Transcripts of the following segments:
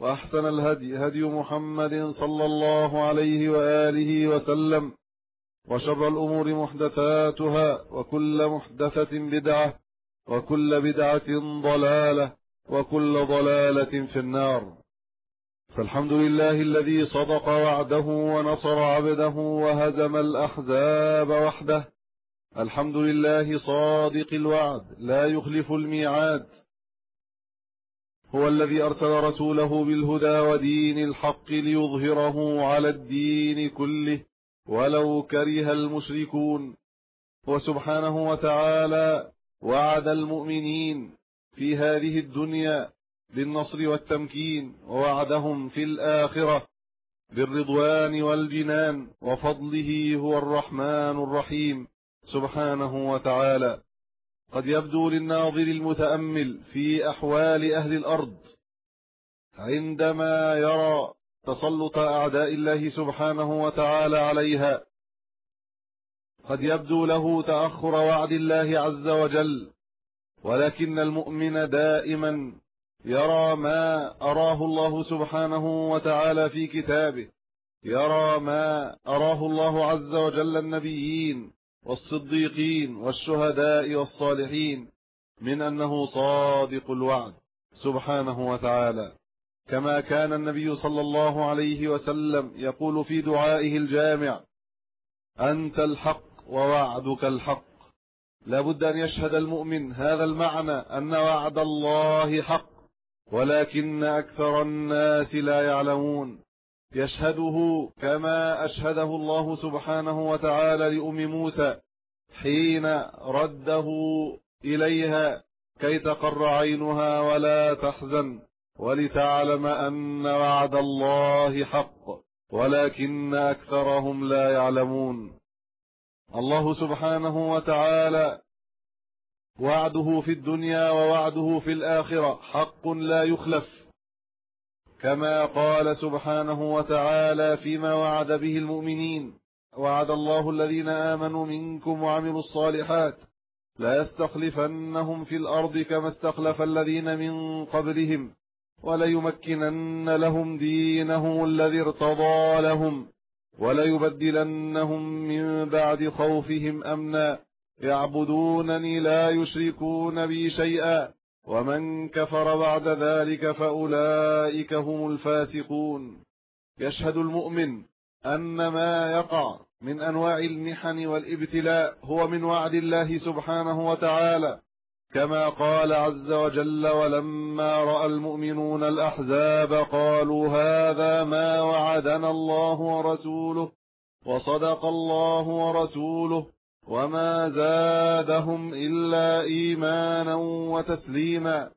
وأحسن الهدي هدي محمد صلى الله عليه وآله وسلم وشر الأمور محدثاتها وكل محدثة بدعة وكل بدعة ضلالة وكل ضلالة في النار. فالحمد لله الذي صدق وعده ونصر عبده وهزم الأحزاب وحده. الحمد لله صادق الوعد لا يخلف الميعاد. هو الذي أرسل رسوله بالهدى ودين الحق ليظهره على الدين كله ولو كره المشركون. وسبحانه وتعالى وعد المؤمنين في هذه الدنيا بالنصر والتمكين ووعدهم في الآخرة بالرضوان والجنان وفضله هو الرحمن الرحيم. سبحانه وتعالى. قد يبدو للناظر المتأمل في أحوال أهل الأرض عندما يرى تسلط أعداء الله سبحانه وتعالى عليها قد يبدو له تأخر وعد الله عز وجل ولكن المؤمن دائما يرى ما أراه الله سبحانه وتعالى في كتابه يرى ما أراه الله عز وجل النبيين والصديقين والشهداء والصالحين من أنه صادق الوعد سبحانه وتعالى. كما كان النبي صلى الله عليه وسلم يقول في دعائه الجامع أنت الحق ووعدك الحق. لابد أن يشهد المؤمن هذا المعنى أن وعد الله حق ولكن أكثر الناس لا يعلمون. يشهده كما أشهده الله سبحانه وتعالى لأم موسى حين رده إليها كي تقر عينها ولا تحزن ولتعلم أن وعد الله حق ولكن أكثرهم لا يعلمون. الله سبحانه وتعالى وعده في الدنيا ووعده في الآخرة حق لا يخلف. كما قال سبحانه وتعالى فيما وعد به المؤمنين وعد الله الذين آمنوا منكم وعملوا الصالحات لا يستخلفنهم في الأرض كما استخلف الذين من قبلهم وليمكنن لهم دينهم الذي ارتضى لهم وليبدلنهم من بعد خوفهم أمنا. يعبدونني لا يشركون بي شيئا. ومن كفر بعد ذلك فأولئك هم الفاسقون. يشهد المؤمن أن ما يقع من أنواع المحن والابتلاء هو من وعد الله سبحانه وتعالى كما قال عز وجل ولما رأى المؤمنون الأحزاب قالوا هذا ما وعدنا الله ورسوله وصدق الله ورسوله وما زادهم إلا إيمانا وتسليما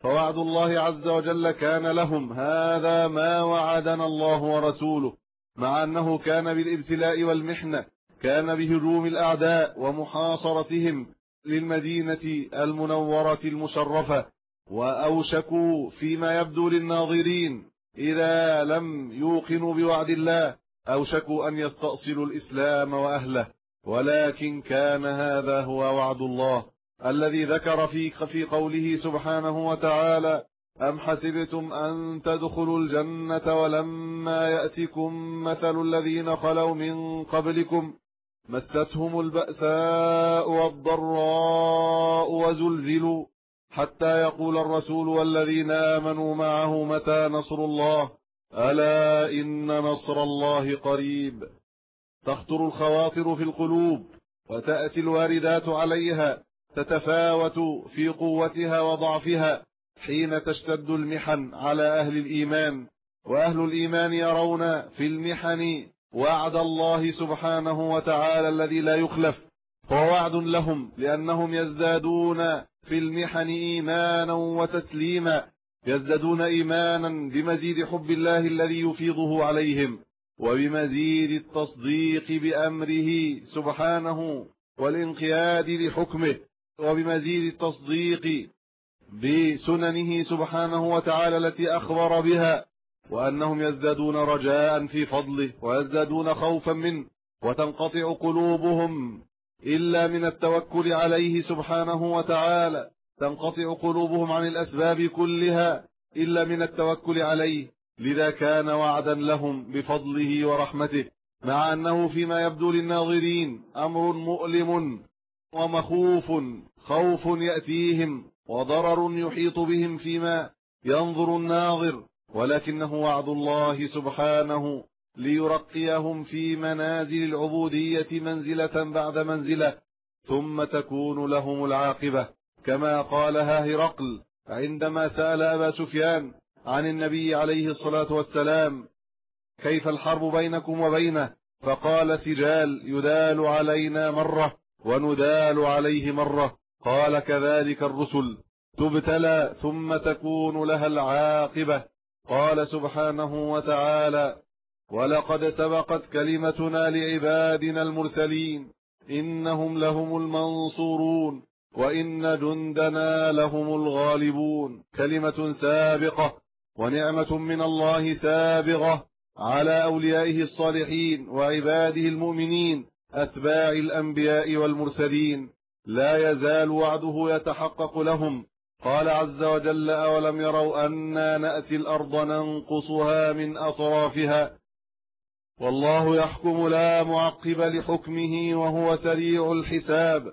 فوعد الله عز وجل كان لهم هذا ما وعدنا الله ورسوله مع أنه كان بالابتلاء والمحنة كان بهجوم الأعداء ومحاصرتهم للمدينة المنورة المشرفة وأوشكوا فيما يبدو للناظرين إذا لم يوقنوا بوعد الله أوشكوا أن يستأصلوا الإسلام وأهله. ولكن كان هذا هو وعد الله الذي ذكر في في قوله سبحانه وتعالى أم حسبتم أن تدخلوا الجنة ولما يأتكم مثل الذين خلوا من قبلكم مستهم البأساء والضراء وزلزلوا حتى يقول الرسول والذين آمنوا معه متى نصر الله ألا إن نصر الله قريب تخطر الخواطر في القلوب وتأتي الواردات عليها تتفاوت في قوتها وضعفها حين تشتد المحن على أهل الإيمان. وأهل الإيمان يرون في المحن وعد الله سبحانه وتعالى الذي لا يخلف. هو وعد لهم لأنهم يزدادون في المحن إيمانا وتسليما يزدادون إيمانا بمزيد حب الله الذي يفيضه عليهم. وبمزيد التصديق بأمره سبحانه والانقياد لحكمه وبمزيد التصديق بسننه سبحانه وتعالى التي أخبر بها وأنهم يزدادون رجاء في فضله ويزدادون خوفا منه وتنقطع قلوبهم إلا من التوكل عليه سبحانه وتعالى تنقطع قلوبهم عن الأسباب كلها إلا من التوكل عليه. لذا كان وعدا لهم بفضله ورحمته مع أنه فيما يبدو للناظرين أمر مؤلم ومخوف خوف يأتيهم وضرر يحيط بهم فيما ينظر الناظر ولكنه وعد الله سبحانه ليرقيهم في منازل العبودية منزلة بعد منزلة ثم تكون لهم العاقبة. كما قالها هرقل عندما سأل أبا سفيان عن النبي عليه الصلاة والسلام كيف الحرب بينكم وبينه؟ فقال سجال يدال علينا مرة وندال عليه مرة. قال كذلك الرسل تبتلى ثم تكون لها العاقبة. قال سبحانه وتعالى ولقد سبقت كلمتنا لعبادنا المرسلين إنهم لهم المنصورون وإن جندنا لهم الغالبون. كلمة سابقة ونعمة من الله سابغة على أوليائه الصالحين وعباده المؤمنين أتباع الأنبياء والمرسلين. لا يزال وعده يتحقق لهم. قال عز وجل أولم يروا أنا نأتي الأرض ننقصها من أطرافها؟ والله يحكم لا معقب لحكمه وهو سريع الحساب.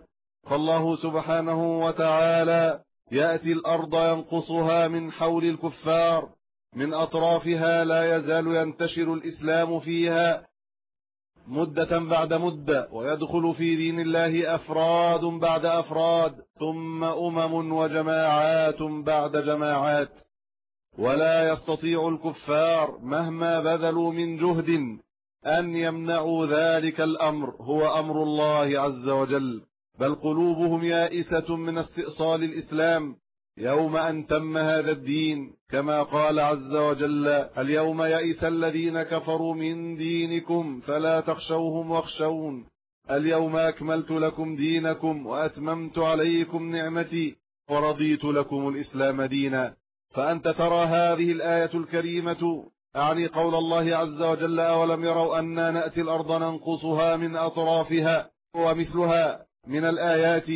فالله سبحانه وتعالى يأتي الأرض ينقصها من حول الكفار من أطرافها لا يزال ينتشر الإسلام فيها مدة بعد مدة ويدخل في دين الله أفراد بعد أفراد ثم أمم وجماعات بعد جماعات. ولا يستطيع الكفار مهما بذلوا من جهد أن يمنعوا ذلك الأمر هو أمر الله عز وجل. بل قلوبهم يائسة من استئصال الإسلام. يوم أن تم هذا الدين كما قال عز وجل اليوم يئس الذين كفروا من دينكم فلا تخشوهم واخشون. اليوم أكملت لكم دينكم وأتممت عليكم نعمتي ورضيت لكم الإسلام دينا. فأنت ترى هذه الآية الكريمة أعني قول الله عز وجل أولم يروا أنا نأتي الأرض ننقصها من أطرافها ومثلها؟ من الآيات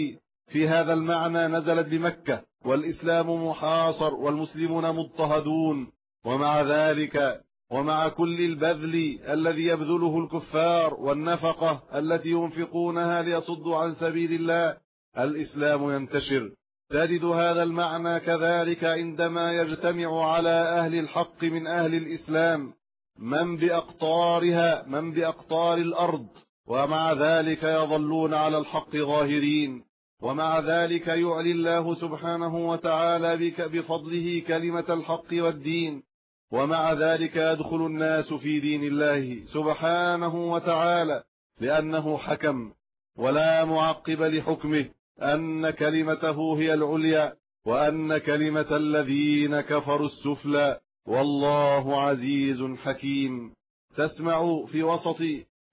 في هذا المعنى نزلت بمكة والإسلام محاصر والمسلمون مضطهدون ومع ذلك ومع كل البذل الذي يبذله الكفار والنفقة التي ينفقونها ليصدوا عن سبيل الله الإسلام ينتشر. تجد هذا المعنى كذلك عندما يجتمع على أهل الحق من أهل الإسلام من بأقطارها من بأقطار الأرض. ومع ذلك يظلون على الحق ظاهرين. ومع ذلك يعلي الله سبحانه وتعالى بك بفضله كلمة الحق والدين. ومع ذلك يدخل الناس في دين الله سبحانه وتعالى لأنه حكم. ولا معقب لحكمه أن كلمته هي العليا وأن كلمة الذين كفروا السفلى. والله عزيز حكيم. تسمع في وسط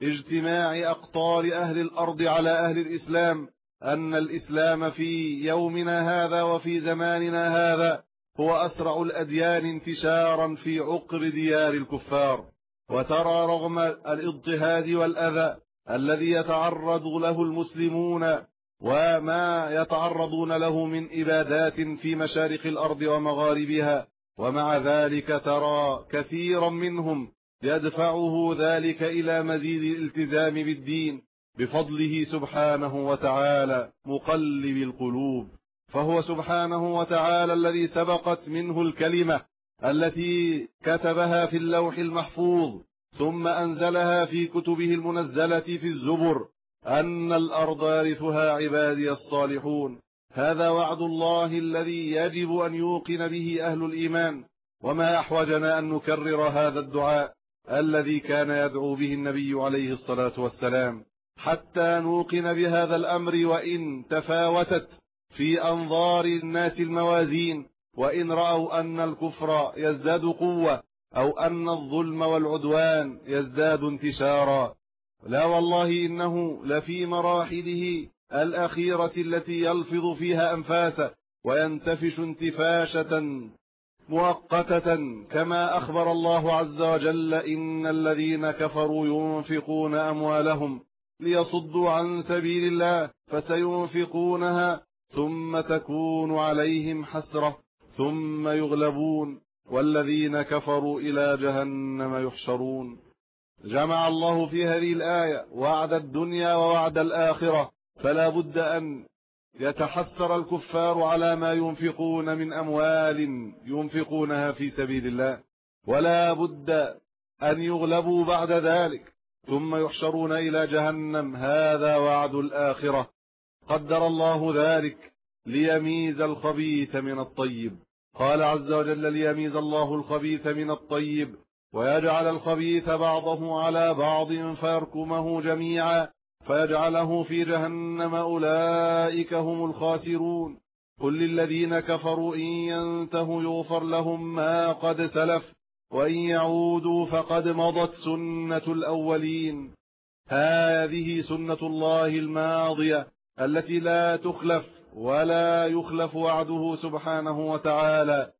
اجتماع أقطار أهل الأرض على أهل الإسلام أن الإسلام في يومنا هذا وفي زماننا هذا هو أسرع الأديان انتشارا في عقر ديار الكفار. وترى رغم الاضطهاد والأذى الذي يتعرض له المسلمون وما يتعرضون له من إبادات في مشارق الأرض ومغاربها ومع ذلك ترى كثيرا منهم يدفعه ذلك إلى مزيد الالتزام بالدين بفضله سبحانه وتعالى مقلب القلوب. فهو سبحانه وتعالى الذي سبقت منه الكلمة التي كتبها في اللوح المحفوظ ثم أنزلها في كتبه المنزلة في الزبر. أن الأرض يرثها عبادي الصالحون. هذا وعد الله الذي يجب أن يوقن به أهل الإيمان. وما أحوجنا أن نكرر هذا الدعاء. الذي كان يدعو به النبي عليه الصلاة والسلام. حتى نوقن بهذا الأمر وإن تفاوتت في أنظار الناس الموازين وإن رأوا أن الكفر يزداد قوة أو أن الظلم والعدوان يزداد انتشارا. لا والله إنه لفي مراحله الأخيرة التي يلفظ فيها أنفاسه وينتفش انتفاشة مؤقتة كما أخبر الله عز وجل إن الذين كفروا ينفقون أموالهم ليصدوا عن سبيل الله فسينفقونها ثم تكون عليهم حسرة ثم يغلبون والذين كفروا إلى جهنم يحشرون. جمع الله في هذه الآية وعد الدنيا ووعد الآخرة. فلا بد أن يتحسر الكفار على ما ينفقون من أموال ينفقونها في سبيل الله ولا بد أن يغلبوا بعد ذلك ثم يحشرون إلى جهنم. هذا وعد الآخرة. قدر الله ذلك ليميز الخبيث من الطيب. قال عز وجل ليميز الله الخبيث من الطيب ويجعل الخبيث بعضه على بعض فيركمه جميعا. فيجعله في جهنم أولئك هم الخاسرون. قل للذين كفروا إن ينتهوا يغفر لهم ما قد سلف وإن يعودوا فقد مضت سنة الأولين. هذه سنة الله الماضية التي لا تخلف ولا يخلف وعده سبحانه وتعالى.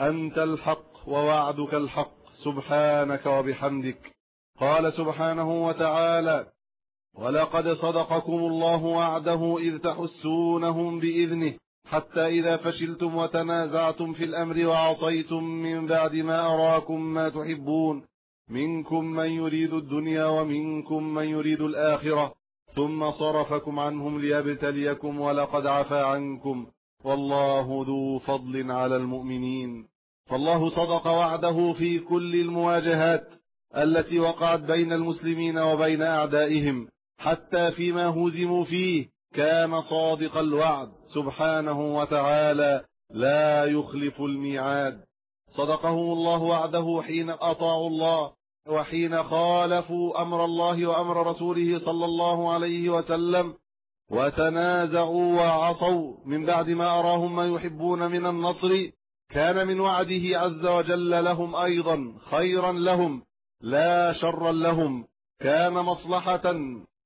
أنت الحق ووعدك الحق. سبحانك وبحمدك. قال سبحانه وتعالى ولقد صدقكم الله وعده إذ تحسونهم بإذنه حتى إذا فشلتم وتنازعتم في الأمر وعصيتم من بعد ما أراكم ما تحبون منكم من يريد الدنيا ومنكم من يريد الآخرة ثم صرفكم عنهم ليبتليكم ولقد عفى عنكم والله ذو فضل على المؤمنين فالله صدق وعده في كل المواجهات التي وقعت بين المسلمين وبين أعدائهم حتى فيما هزموا فيه كان صادق الوعد سبحانه وتعالى لا يخلف الميعاد. صدقهم الله وعده حين أطاعوا الله وحين خالفوا أمر الله وأمر رسوله صلى الله عليه وسلم وتنازعوا وعصوا. من بعد ما أراهم ما يحبون من النصر كان من وعده عز وجل لهم أيضا خيرا لهم لا شرا لهم. كان مصلحة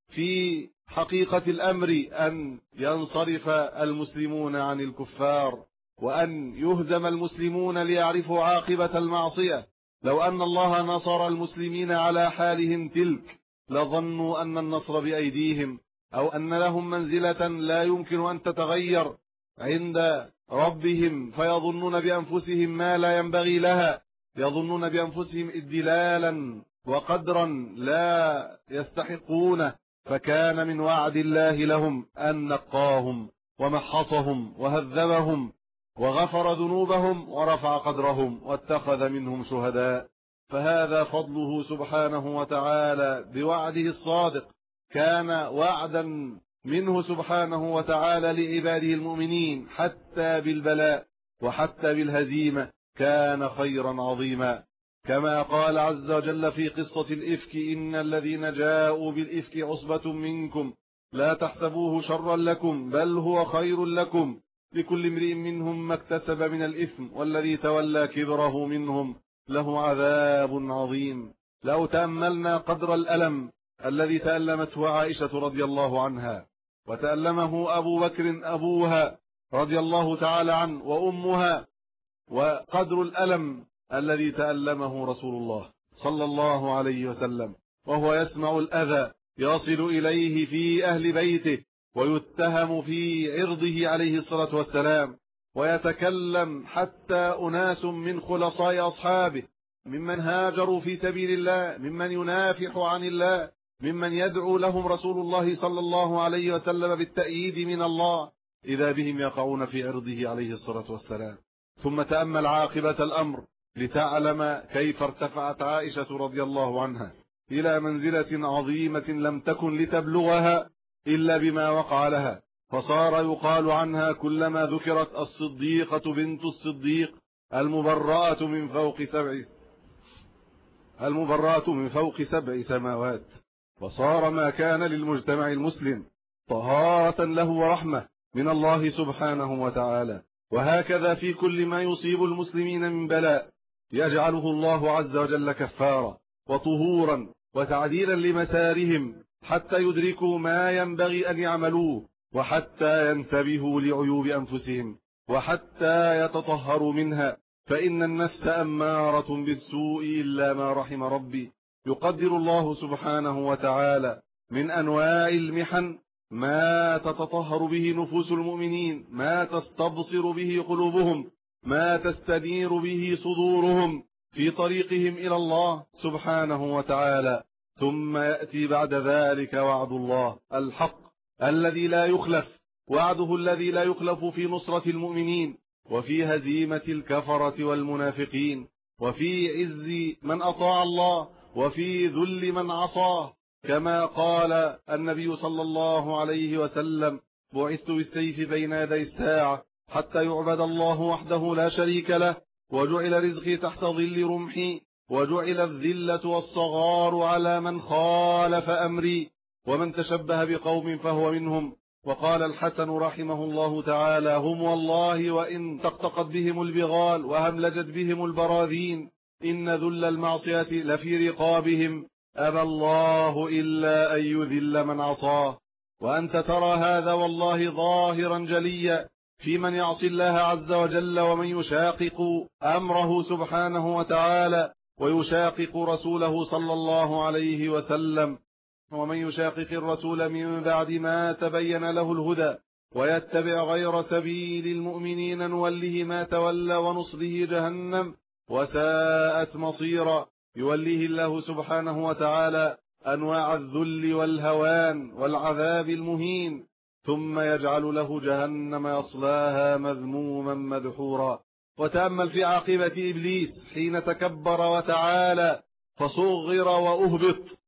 في حقيقة الأمر أن ينصرف المسلمون عن الكفار وأن يهزم المسلمون ليعرفوا عاقبة المعصية. لو أن الله نصر المسلمين على حالهم تلك لظنوا أن النصر بأيديهم أو أن لهم منزلة لا يمكن أن تتغير عند ربهم فيظنون بأنفسهم ما لا ينبغي لها. يظنون بأنفسهم إدلالا وقدرا لا يستحقونه. فكان من وعد الله لهم أن نقاهم ومحصهم وهذبهم وغفر ذنوبهم ورفع قدرهم واتخذ منهم شهداء. فهذا فضله سبحانه وتعالى بوعده الصادق. كان وعدا منه سبحانه وتعالى لعباده المؤمنين حتى بالبلاء وحتى بالهزيمة. كان خيرا عظيما. كما قال عز وجل في قصة الإفك إن الذين جاءوا بالإفك عصبة منكم. لا تحسبوه شرا لكم بل هو خير لكم. لكل امرئ منهم ما اكتسب من الإثم والذي تولى كبره منهم. له عذاب عظيم. لو تأملنا قدر الألم الذي تألمته عائشة رضي الله عنها وتألمه أبو بكر أبوها رضي الله تعالى عنه وأمها وقدر الألم الذي تألمه رسول الله صلى الله عليه وسلم وهو يسمع الأذى يصل إليه في أهل بيته ويتهم في عرضه عليه الصلاة والسلام ويتكلم حتى أناس من خلصاء أصحابه ممن هاجروا في سبيل الله ممن ينافح عن الله ممن يدعو لهم رسول الله صلى الله عليه وسلم بالتأييد من الله إذا بهم يقعون في عرضه عليه الصلاة والسلام. ثم تأمل عاقبة الأمر لتعلم كيف ارتفعت عائشة رضي الله عنها إلى منزلة عظيمة لم تكن لتبلغها إلا بما وقع لها فصار يقال عنها كلما ذكرت الصديقة بنت الصديق المبرأة من فوق سبع المبرأة من فوق سبع سماوات وصار ما كان للمجتمع المسلم طهارة له ورحمة من الله سبحانه وتعالى وهكذا في كل ما يصيب المسلمين من بلاء يجعله الله عز وجل كفارا وطهورا وتعديلا لمسارهم حتى يدركوا ما ينبغي أن يعملوه وحتى ينتبهوا لعيوب أنفسهم وحتى يتطهروا منها. فإن النفس أمارة بالسوء إلا ما رحم ربي. يقدر الله سبحانه وتعالى من أنواع المحن ما تتطهر به نفوس المؤمنين ما تستبصر به قلوبهم ما تستنير به صدورهم في طريقهم إلى الله سبحانه وتعالى. ثم يأتي بعد ذلك وعد الله الحق الذي لا يخلف وعده الذي لا يخلف في نصرة المؤمنين وفي هزيمة الكفرة والمنافقين وفي عز من أطاع الله وفي ذل من عصاه. كما قال النبي صلى الله عليه وسلم بعثت بالسيف بين يدي الساعة حتى يعبد الله وحده لا شريك له وجعل رزقي تحت ظل رمحي وجعل الذلة والصغار على من خالف أمري ومن تشبه بقوم فهو منهم. وقال الحسن رحمه الله تعالى هم والله وإن تقتقت بهم البغال وهملجت بهم البراذين إن ذل المعصية لفي رقابهم. أبى الله إلا أن يذل من عصاه. وأنت ترى هذا والله ظاهرا جليا في من يعصي الله عز وجل ومن يشاقق أمره سبحانه وتعالى ويشاقق رسوله صلى الله عليه وسلم ومن يشاقق الرسول من بعد ما تبين له الهدى ويتبع غير سبيل المؤمنين نوله ما تولى ونصله جهنم وساءت مصيرا يوليه الله سبحانه وتعالى أنواع الذل والهوان والعذاب المهين ثم يجعل له جهنم يصلاها مذموما مدحورا. وتأمل في عاقبة إبليس حين تكبر وتعالى فصغر وأهبط.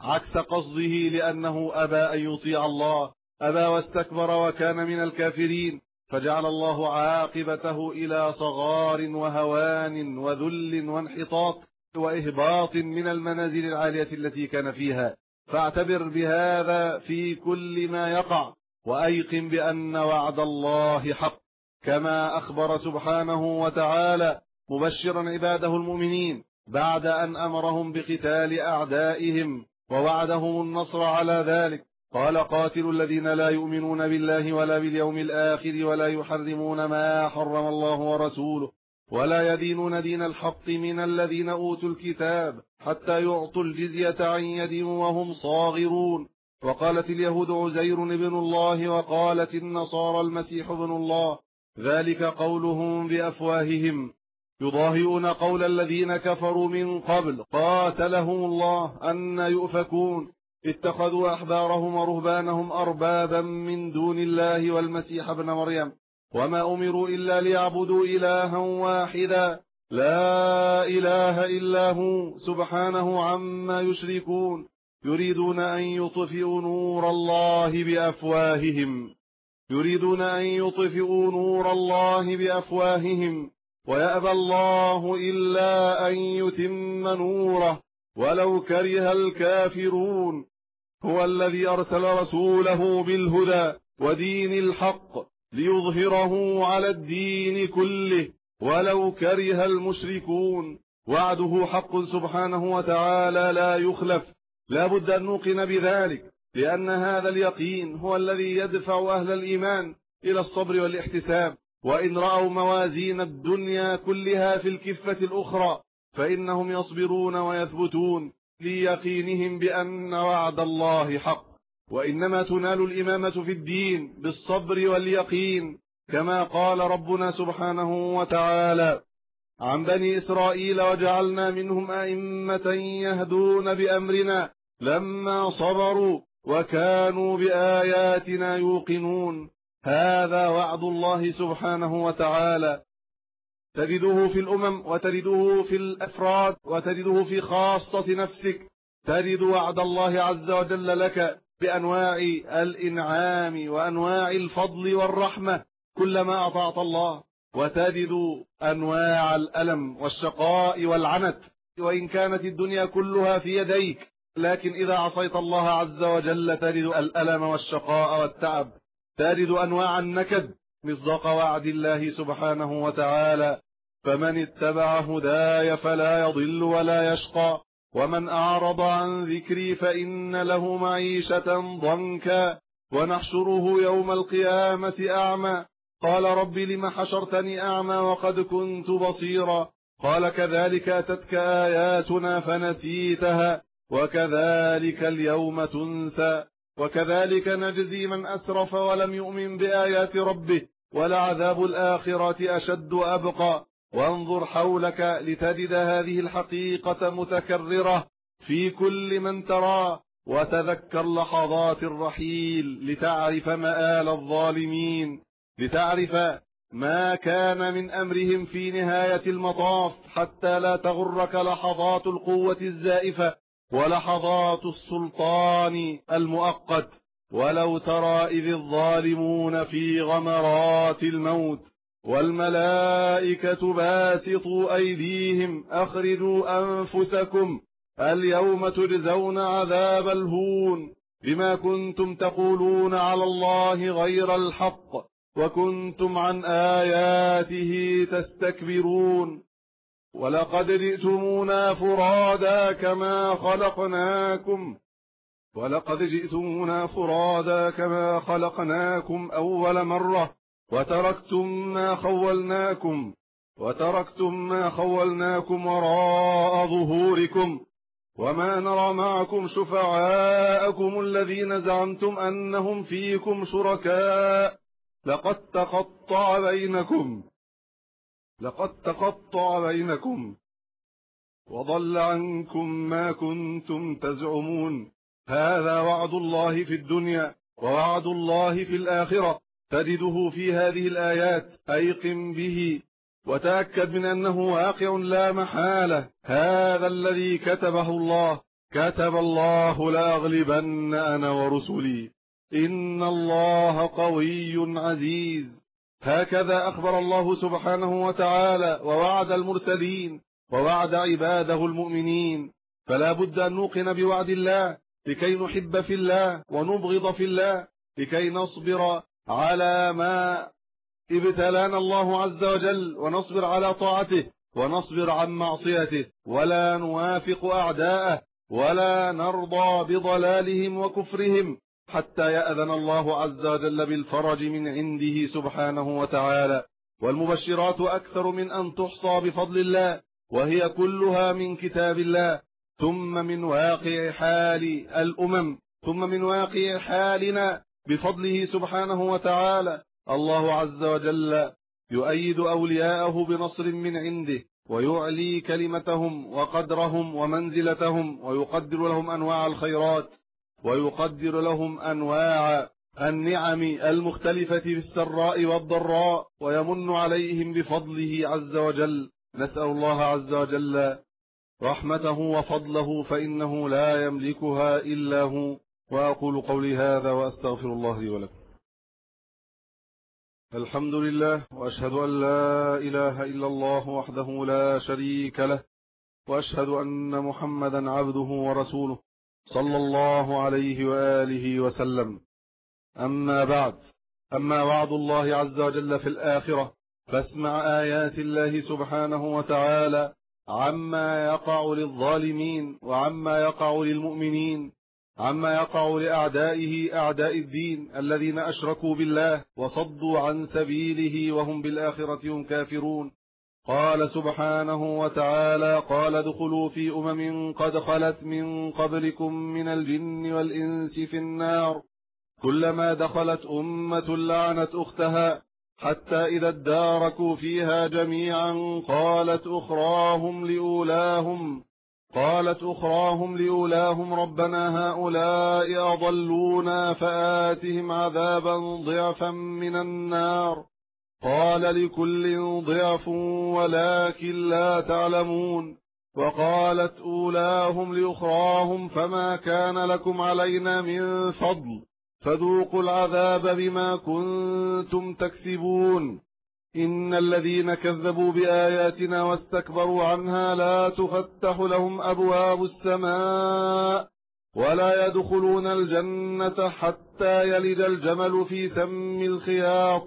عكس قصده لأنه أبى أن يطيع الله أبى واستكبر وكان من الكافرين. فجعل الله عاقبته إلى صغار وهوان وذل وانحطاط وإهباط من المنازل العالية التي كان فيها. فاعتبر بهذا في كل ما يقع. وأيقن بأن وعد الله حق كما أخبر سبحانه وتعالى مبشرا عباده المؤمنين بعد أن أمرهم بقتال أعدائهم ووعدهم النصر على ذلك. قال قاتلوا الذين لا يؤمنون بالله ولا باليوم الآخر ولا يحرمون ما حرم الله ورسوله ولا يدينون دين الحق من الذين أوتوا الكتاب حتى يعطوا الجزية عن يد وهم صاغرون. وقالت اليهود عزير ابن الله وقالت النصارى المسيح ابن الله ذلك قولهم بأفواههم. يضاهئون قول الذين كفروا من قبل قاتلهم الله أن يؤفكون. اتخذوا أحبارهم ورهبانهم أربابا من دون الله والمسيح ابن مريم. وما أمروا إلا ليعبدوا إلها واحدا. لا إله إلا هو سبحانه عما يشركون. يريدون أن يطفئوا نور الله بأفواههم. يريدون أن يطفئوا نور الله بأفواههم. ويأبى الله إلا أن يتم نوره. ولو كره الكافرون. هو الذي أرسل رسوله بالهدى ودين الحق ليظهره على الدين كله. ولو كره المشركون. وعده حق سبحانه وتعالى لا يخلف. لا بد أن نوقن بذلك لأن هذا اليقين هو الذي يدفع أهل الإيمان إلى الصبر والاحتساب. وإن رأوا موازين الدنيا كلها في الكفة الأخرى فإنهم يصبرون ويثبتون ليقينهم بأن وعد الله حق. وإنما تنال الإمامة في الدين بالصبر واليقين كما قال ربنا سبحانه وتعالى عن بني إسرائيل وجعلنا منهم أئمة يهدون بأمرنا لما صبروا وكانوا بآياتنا يوقنون. هذا وعد الله سبحانه وتعالى. تجده في الأمم وتجده في الأفراد وتجده في خاصة نفسك. تجد وعد الله عز وجل لك بأنواع الإنعام وأنواع الفضل والرحمة كلما أطعت الله. وتجد أنواع الألم والشقاء والعنت وإن كانت الدنيا كلها في يديك. لكن إذا عصيت الله عز وجل تجد الألم والشقاء والتعب تجد أنواع النكد مصداق وعد الله سبحانه وتعالى. فمن اتبع هداي فلا يضل ولا يشقى. ومن أعرض عن ذكري فإن له معيشة ضنكا. ونحشره يوم القيامة أعمى. قال رب لم حشرتني أعمى وقد كنت بصيرا. قال كذلك أتتك آياتنا فنسيتها وكذلك اليوم تنسى وكذلك نجزي من أسرف ولم يؤمن بآيات ربه ولعذاب الآخرة أشد أبقى وانظر حولك لتجد هذه الحقيقة متكررة في كل من تراه وتذكر لحظات الرحيل لتعرف مآل الظالمين. لتعرف ما كان من أمرهم في نهاية المطاف حتى لا تغرك لحظات القوة الزائفة ولحظات السلطان المؤقت. ولو ترى إذ الظالمون في غمرات الموت والملائكة باسطوا أيديهم أخرجوا أنفسكم اليوم تجزون عذاب الهون بما كنتم تقولون على الله غير الحق. وكنتم عن آياته تستكبرون ولقد جئتمونا فرادا كما خلقناكم ولقد جئتمونا فرادا كما خلقناكم أول مرة وتركتم ما خولناكم وتركتم ما خولناكم وراء ظهوركم وما نرى معكم شفعاءكم الذين زعمتم أنهم فيكم شركاء لقد تقطع بينكم. لقد تقطع بينكم. وضل عنكم ما كنتم تزعمون. هذا وعد الله في الدنيا ووعد الله في الآخرة. تجده في هذه الآيات. أيقن به. وتأكد من أنه واقع لا محالة. هذا الذي كتبه الله. كتب الله لأغلبن أنا ورسلي. إن الله قوي عزيز. هكذا أخبر الله سبحانه وتعالى ووعد المرسلين ووعد عباده المؤمنين. فلا بد أن نوقن بوعد الله لكي نحب في الله ونبغض في الله لكي نصبر على ما ابتلانا الله عز وجل ونصبر على طاعته ونصبر عن معصيته. ولا نوافق أعداءه ولا نرضى بضلالهم وكفرهم. حتى يأذن الله عز وجل بالفرج من عنده سبحانه وتعالى. والمبشرات أكثر من أن تحصى بفضل الله وهي كلها من كتاب الله. ثم من واقع حال الأمم ثم من واقع حالنا بفضله سبحانه وتعالى. الله عز وجل يؤيد أولياءه بنصر من عنده ويعلي كلمتهم وقدرهم ومنزلتهم ويقدر لهم أنواع الخيرات. ويقدر لهم أنواع النعم المختلفة في السراء والضراء ويمن عليهم بفضله عز وجل. نسأل الله عز وجل رحمته وفضله فإنه لا يملكها إلا هو. وأقول قولي هذا وأستغفر الله لي ولكم. الحمد لله وأشهد أن لا إله إلا الله وحده لا شريك له وأشهد أن محمدا عبده ورسوله. صلى الله عليه وآله وسلم. أما بعد أما وعد الله عز وجل في الآخرة فاسمع آيات الله سبحانه وتعالى عما يقع للظالمين وعما يقع للمؤمنين عما يقع لأعدائه أعداء الدين الذين أشركوا بالله وصدوا عن سبيله وهم بالآخرة هم كافرون. قال سبحانه وتعالى قال ادخلوا في أمم قد خلت من قبلكم من الجن والإنس في النار كلما دخلت أمة لعنت أختها حتى إذا اداركوا فيها جميعا قالت أخراهم لأولاهم قالت أخراهم لأولاهم ربنا هؤلاء أضلونا فآتهم عذابا ضعفا من النار قال لكل ضعف ولكن لا تعلمون. وقالت أولاهم لأخراهم فما كان لكم علينا من فضل فذوقوا العذاب بما كنتم تكسبون. إن الذين كذبوا بآياتنا واستكبروا عنها لا تفتح لهم أبواب السماء ولا يدخلون الجنة حتى يلج الجمل في سم الخياط.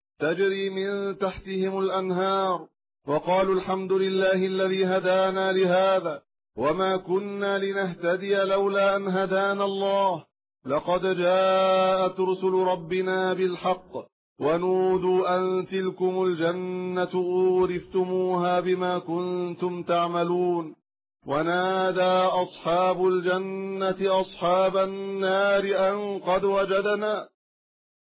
تجري من تحتهم الأنهار وقالوا الحمد لله الذي هدانا لهذا وما كنا لنهتدي لولا أن هدانا الله. لقد جاءت رسل ربنا بالحق ونودوا أن تلكم الجنة أورثتموها بما كنتم تعملون. ونادى أصحاب الجنة أصحاب النار أن قد وجدنا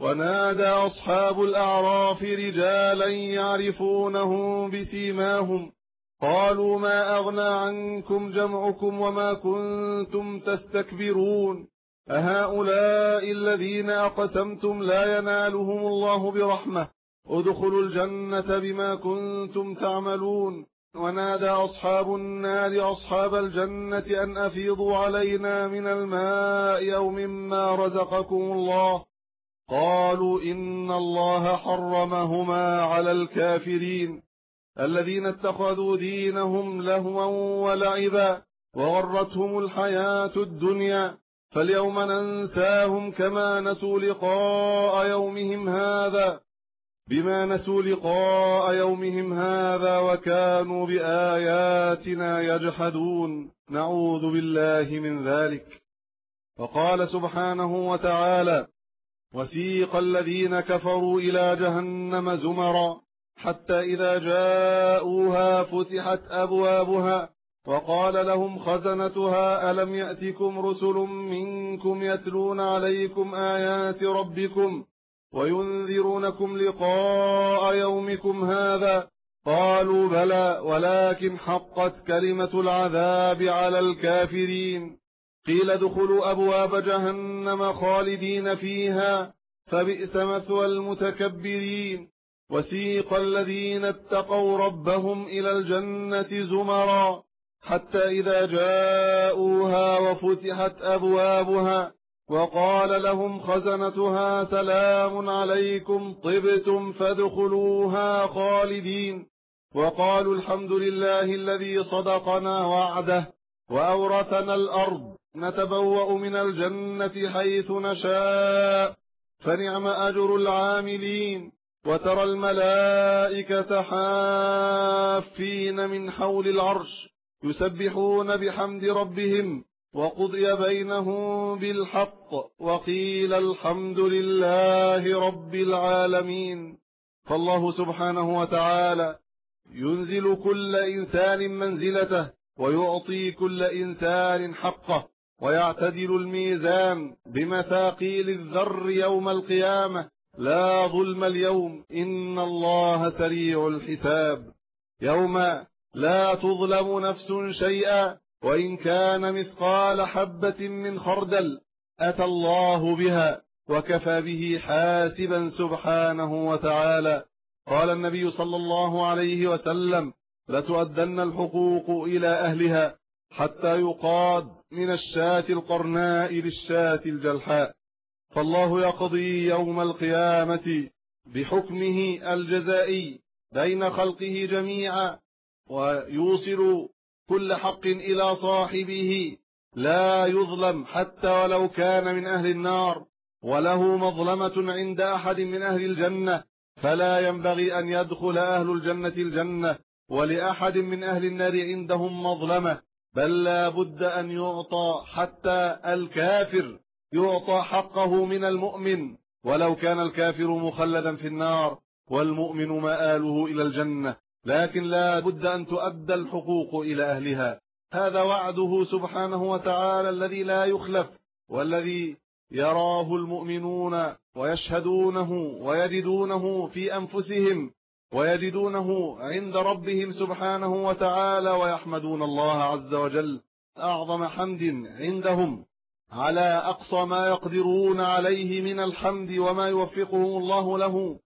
ونادى أصحاب الأعراف رجالا يعرفونهم بسيماهم. قالوا ما أغنى عنكم جمعكم وما كنتم تستكبرون. أهؤلاء الذين أقسمتم لا ينالهم الله برحمة. ادخلوا الجنة بما كنتم تعملون. ونادى أصحاب النار أصحاب الجنة أن أفيضوا علينا من الماء أو مما رزقكم الله. قالوا إن الله حرمهما على الكافرين الذين اتخذوا دينهم لهوا ولعبا وغرتهم الحياة الدنيا فاليوم ننساهم كما نسوا لقاء يومهم هذا بما نسوا لقاء يومهم هذا وكانوا بآياتنا يجحدون نعوذ بالله من ذلك. وقال سبحانه وتعالى وسيق الذين كفروا إلى جهنم زمرا حتى إذا جاءوها فتحت أبوابها وقال لهم خزنتها ألم يأتكم رسل منكم يتلون عليكم آيات ربكم وينذرونكم لقاء يومكم هذا قالوا بلى ولكن حقت كلمة العذاب على الكافرين قيل ادخلوا أبواب جهنم خالدين فيها فبئس مثوى المتكبرين. وسيق الذين اتقوا ربهم إلى الجنة زمرا حتى إذا جاءوها وفتحت أبوابها وقال لهم خزنتها سلام عليكم طبتم فادخلوها خالدين. وقالوا الحمد لله الذي صدقنا وعده وأورثنا الأرض. نتبوأ من الجنة حيث نشاء. فنعم أجر العاملين. وترى الملائكة حافين من حول العرش يسبحون بحمد ربهم وقضي بينهم بالحق وقيل الحمد لله رب العالمين. فالله سبحانه وتعالى ينزل كل إنسان منزلته ويعطي كل إنسان حقه. ويعتدل الميزان بمثاقيل الذر يوم القيامة. لا ظلم اليوم. إن الله سريع الحساب. يوم لا تظلم نفس شيئا وإن كان مثقال حبة من خردل أتى الله بها وكفى به حاسبا سبحانه وتعالى. قال النبي صلى الله عليه وسلم لتؤدن الحقوق إلى أهلها حتى يقاد من الشاة القرناء للشاة الجلحاء. فالله يقضي يوم القيامة بحكمه الجزائي بين خلقه جميعا ويوصل كل حق إلى صاحبه لا يظلم حتى ولو كان من أهل النار وله مظلمة عند أحد من أهل الجنة فلا ينبغي أن يدخل أهل الجنة الجنة ولأحد من أهل النار عندهم مظلمة. بل لا بد أن يعطى حتى الكافر يعطى حقه من المؤمن. ولو كان الكافر مخلدا في النار والمؤمن مآله إلى الجنة لكن لا بد أن تؤدى الحقوق إلى أهلها. هذا وعده سبحانه وتعالى الذي لا يخلف والذي يراه المؤمنون ويشهدونه ويجدونه في أنفسهم. ويجدونه عند ربهم سبحانه وتعالى ويحمدون الله عز وجل. أعظم حمد عندهم على أقصى ما يقدرون عليه من الحمد وما يوفقهم الله له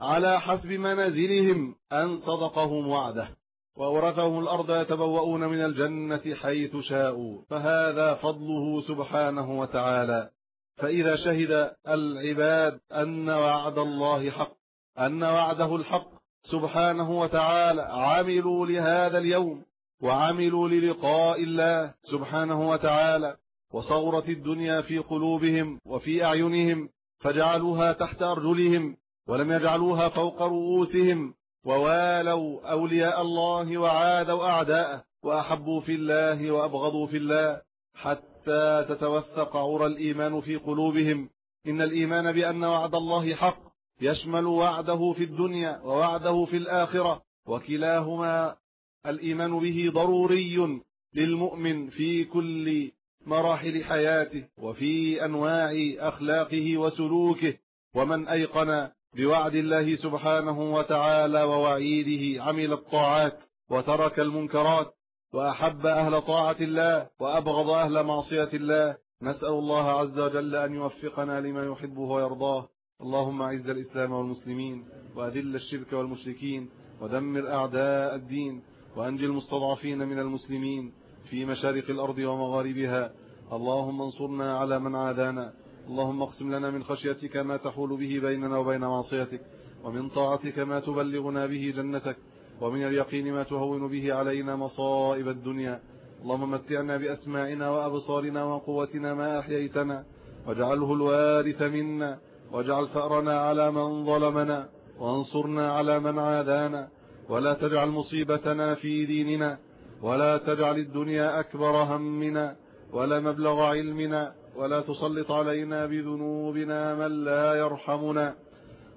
على حسب منازلهم أن صدقهم وعده. وأورثهم الأرض يتبوؤون من الجنة حيث شاءوا. فهذا فضله سبحانه وتعالى. فإذا شهد العباد أن وعد الله حق أن وعده الحق سبحانه وتعالى. عملوا لهذا اليوم وعملوا للقاء الله سبحانه وتعالى. وصغرت الدنيا في قلوبهم وفي أعينهم فجعلوها تحت أرجلهم ولم يجعلوها فوق رؤوسهم. ووالوا أولياء الله وعادوا أعداءه وأحبوا في الله وأبغضوا في الله حتى تتوثق عرى الإيمان في قلوبهم. إن الإيمان بأن وعد الله حق يشمل وعده في الدنيا ووعده في الآخرة وكلاهما الإيمان به ضروري للمؤمن في كل مراحل حياته وفي أنواع أخلاقه وسلوكه. ومن أيقن بوعد الله سبحانه وتعالى ووعيده عمل الطاعات وترك المنكرات وأحب أهل طاعة الله وأبغض أهل معصية الله نسأل الله عز وجل أن يوفقنا لما يحبه ويرضاه. اللهم أعز الإسلام والمسلمين وأذل الشرك والمشركين ودمر أعداء الدين وأنجي المستضعفين من المسلمين في مشارق الأرض ومغاربها. اللهم انصرنا على من عادانا. اللهم اقسم لنا من خشيتك ما تحول به بيننا وبين معصيتك ومن طاعتك ما تبلغنا به جنتك ومن اليقين ما تهون به علينا مصائب الدنيا. اللهم متعنا بأسماعنا وأبصارنا وقوتنا ما أحييتنا واجعله الوارث منا. واجعل ثأرنا على من ظلمنا وانصرنا على من عادانا ولا تجعل مصيبتنا في ديننا ولا تجعل الدنيا أكبر همنا ولا مبلغ علمنا ولا تسلط علينا بذنوبنا من لا يرحمنا.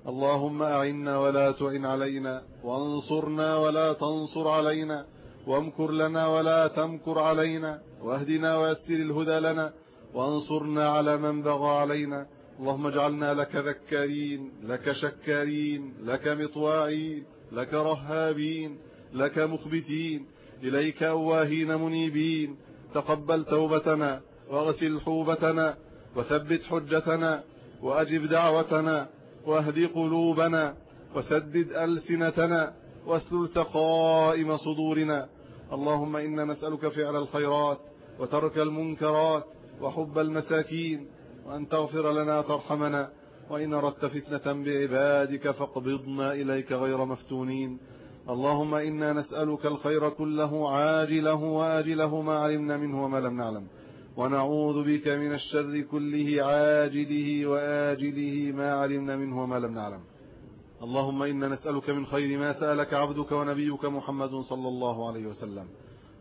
اللهم أعنا ولا تعن علينا وانصرنا ولا تنصر علينا وامكر لنا ولا تمكر علينا واهدنا ويسر الهدى لنا وانصرنا على من بغى علينا اللهم اجعلنا لك ذكارين لك شكارين لك مطواعين لك رهابين لك مخبتين إليك أواهين منيبين. تقبل توبتنا وأغسل حوبتنا وثبت حجتنا وأجب دعوتنا وأهد قلوبنا وسدد ألسنتنا واسلل سقائم صدورنا. اللهم إنا نسألك فعل الخيرات وترك المنكرات وحب المساكين وأن تغفر لنا ترحمنا وإن أردت فتنة بعبادك فاقبضنا إليك غير مفتونين. اللهم إنا نسألك الخير كله عاجله وآجله ما علمنا منه وما لم نعلم. ونعوذ بك من الشر كله عاجله وآجله ما علمنا منه وما لم نعلم. اللهم إنا نسألك من خير ما سألك عبدك ونبيك محمد صلى الله عليه وسلم.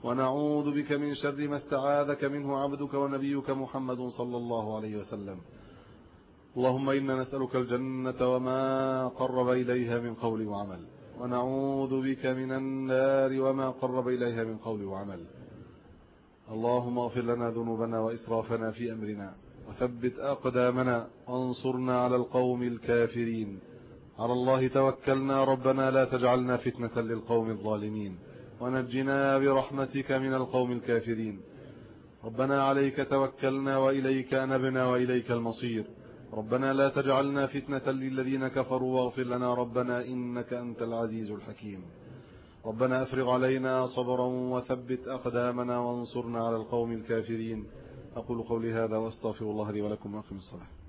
ونعوذ بك من شر ما استعاذك منه عبدك ونبيك محمد صلى الله عليه وسلم. اللهم إنا نسألك الجنة وما قرب إليها من قول وعمل. ونعوذ بك من النار وما قرب إليها من قول وعمل. اللهم اغفر لنا ذنوبنا وإسرافنا في أمرنا. وثبت أقدامنا وانصرنا على القوم الكافرين. على الله توكلنا. ربنا لا تجعلنا فتنة للقوم الظالمين. ونجنا برحمتك من القوم الكافرين. ربنا عليك توكلنا وإليك نبنا وإليك المصير. ربنا لا تجعلنا فتنة للذين كفروا واغفر لنا ربنا إنك أنت العزيز الحكيم. ربنا أفرغ علينا صبرا وثبت أقدامنا وانصرنا على القوم الكافرين. أقول قولي هذا وأستغفر الله لي ولكم وأقم الصلاة.